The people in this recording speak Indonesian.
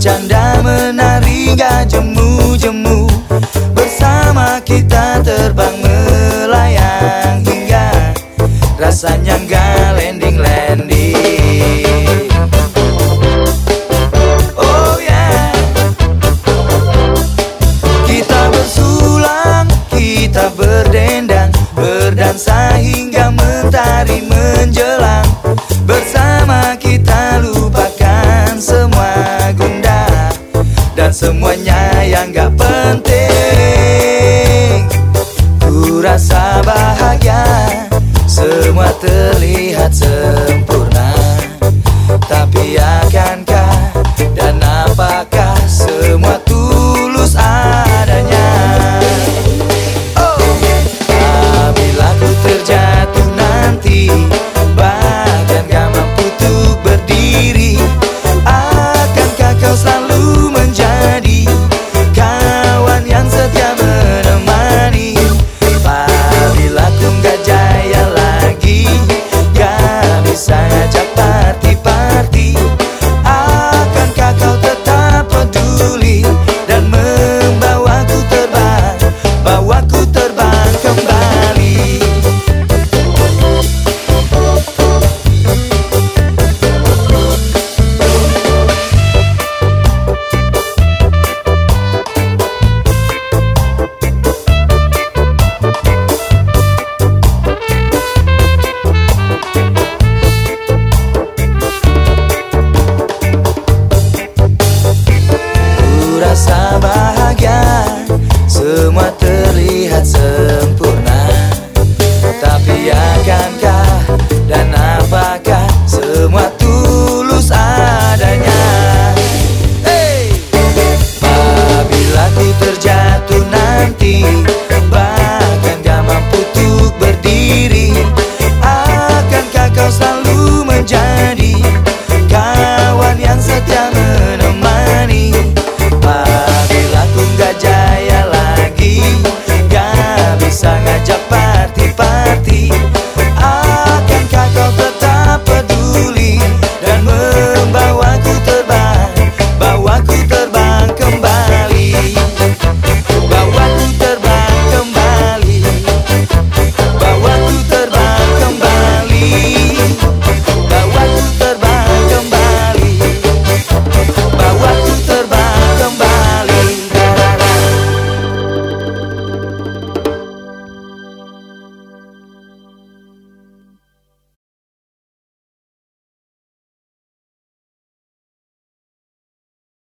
bercanda menari gak jemu-jemu Bersama kita terbang melayang hingga rasanya gak semuanya yang gak penting. Ku rasa bahagia Semua terlihat sempurna. Tapi aku